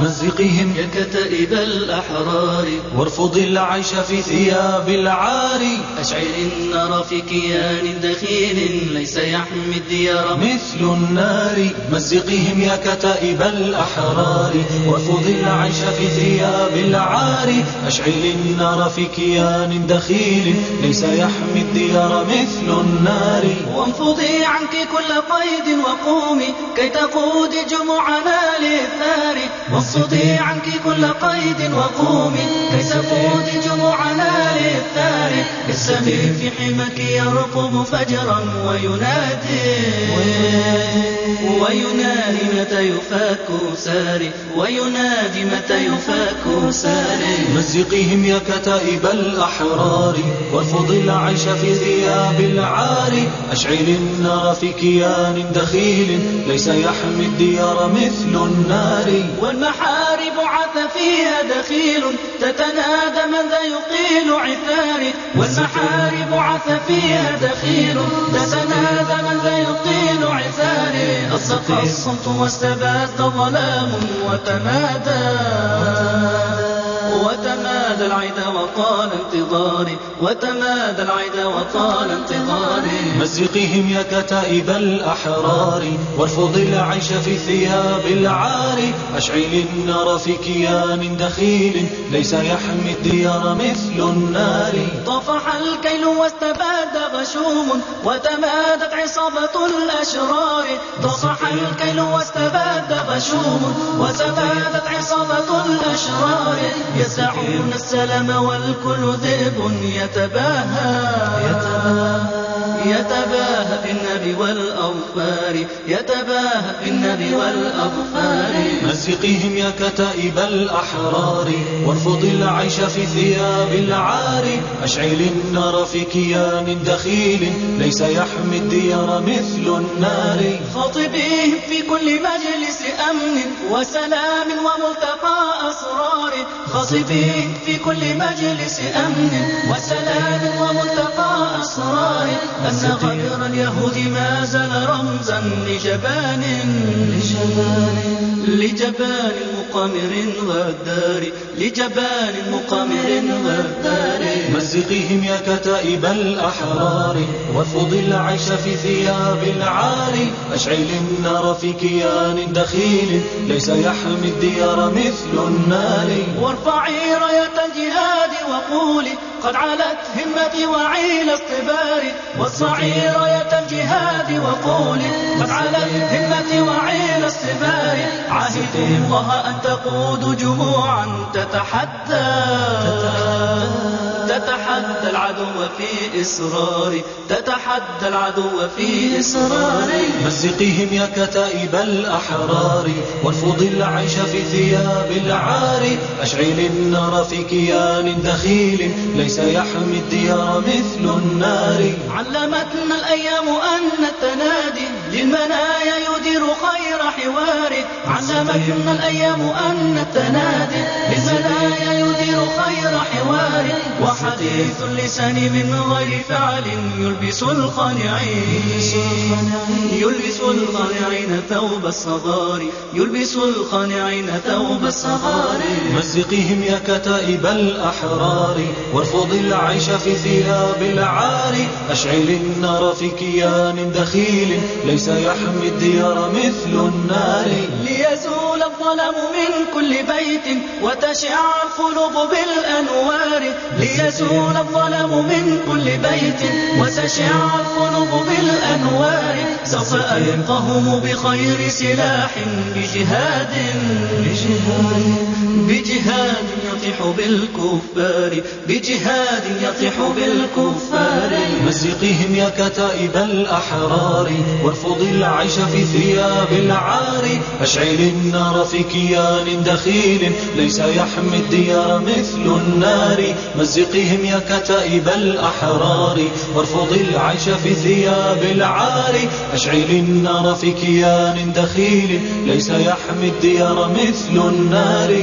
مزقهم يا كتائب الأحرار. وارفض العيش في ثياب العار. أشعل النار في كيان دخيل ليس يحمي الديار. مثل النار. مزقهم يا كتائب الأحرار. وارفض العيش في ثياب العار. أشعل النار في كيان دخيل ليس يحمي الديار. مثل النار. وانفضي عنك كل قيد وقومي كي تقود جموعنا للثار وانفضي عنك كل قيد وقومي كي تقود جموعنا للثار السمي في حمك يرقب فجرا وينادي. وينادي متى يفاك ساري؟ وينادي متى يفاك ساري؟ مزقهم يا كتائب الأحرار وارفض العيش في ثياب العار. أشعل النار في كيان دخيل ليس يحمي الديار مثل النار. والمحارب عث فيها دخيل تتنادى من ذا يقيل عثاري والمحارب عث فيها دخيل تتنادى من ذا يقيل عثاري الصمت واستباد ظلام وتمادى وتمادى العدا وطال انتظاري وتمادى العدا وطال انتظاري مزقهم يا كتائب الأحرار وارفض العيش في ثياب العار. أشعل النار في كيان دخيل ليس يحمي الديار مثل النار. طفح الكيل واستباد غشوم وتمادت عصابة الأشرار. طفح الكيل واستباد غشوم وتمادت عصابة الأشرار. يسعون السلام والكل ذئب يتباهى. يتباهى. بالنبي والأظفار يتباهى بالنبي والأظفار مزقهم يا كتائب الأحرار وارفض العيش في ثياب العار. أشعل النار في كيان دخيل ليس يحمي الديار مثل النار. خاطبيهم في كل مجلس أمن وسلام وملتقى أسرار. خاطبيهم في كل مجلس أمن وسلام وملتقى أسرار أن غدر اليهود ما زال رمزا لجبان. لجبان. مقامر غدار لجبان مقامر غدار مزقهم يا كتائب الأحرار. وارفض العيش في ثياب العار. أشعل النار في كيان دخيل. ليس يحمي الديار مثل النار. وارفعي راية الجهاد. وقولي قد علت همتي وعيل اصطبار وارفعي راية الجهاد وقولي قد علت همتي وعيل اصطبار عهدي الله أن تقود جموعا تتحدى تتحدى العدو في إصراري تتحدى العدو في إصراري. مزقهم يا كتائب الأحرار. وارفض العيش في ثياب العار. أشعل النار في كيان دخيل. ليس يحمي الديار مثل النار. علمتنا الأيام أن التنادي خير حوار. علمتنا الأيام أن التنادي للمنايا يدير خير حوار. وحديث اللسان من غير فعل يلبس الخانعين يلبس الخانعين ثوب الصغار. يلبس الخانعين ثوب الصغار. مزقهم يا كتائب الأحرار. وارفض العيش في ثياب العار. أشعل النار في كيان دخيل. ليس يحمي الديار مثل النار ليزول الظلم من كل بيت وتشع القلوب بالأنوار ليزول الظلم من كل بيت وتشع القلوب بالأنوار سوف ألقهم بخير سلاح بجهاد بجهاد يطيح بالكفار بجهاد يطيح بالكفار مزقهم يا كتائب الأحرار وارفض العيش في ثياب العار أشعل النار في كيان دخيل ليس يحمي الديار مثل النار. مزقهم يا كتائب الأحرار وارفض العيش في ثياب العار. أشعل النار في كيان دخيل ليس يحمي الديار مثل النار.